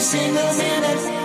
single minute.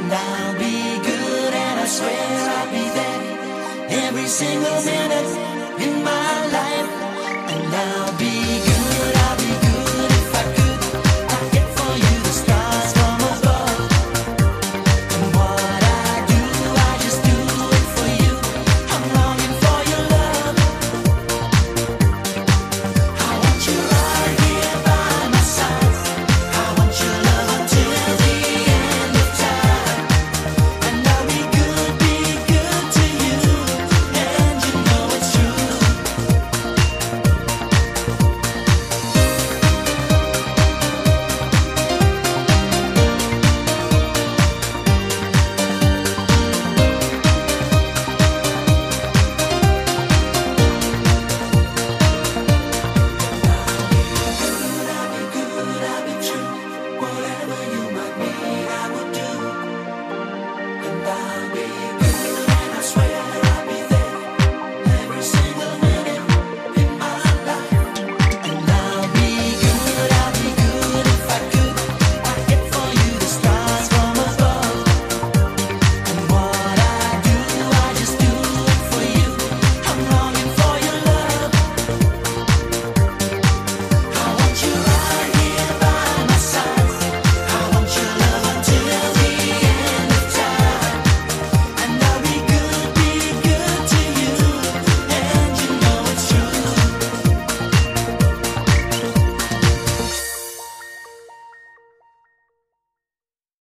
and I'll be good and I swear I'll be there every single minute.